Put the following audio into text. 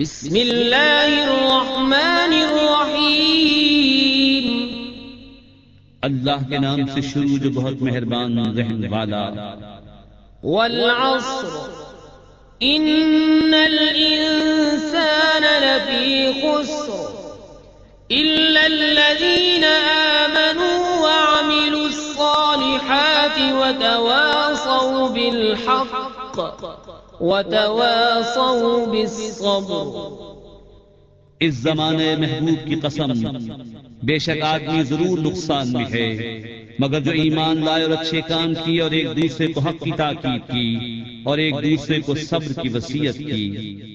بسم اللہ الرحمن الرحیم. اللہ کے نام سے شروع جو بہت مہربان رحم والا. والعصر. ان الانسان لفی خسر. الا الذين آمنوا وعملوا الصالحات وتواصوا بالحق. وتواصوا بالصبر. اس زمانے محبوب کی قسم، بے شک آدمی ضرور نقصان میں ہے، مگر جو ایمان لائے اور اچھے کام کیے اور ایک دوسرے کو حق کی تاکید کی اور ایک دوسرے کو صبر کی وصیت کی۔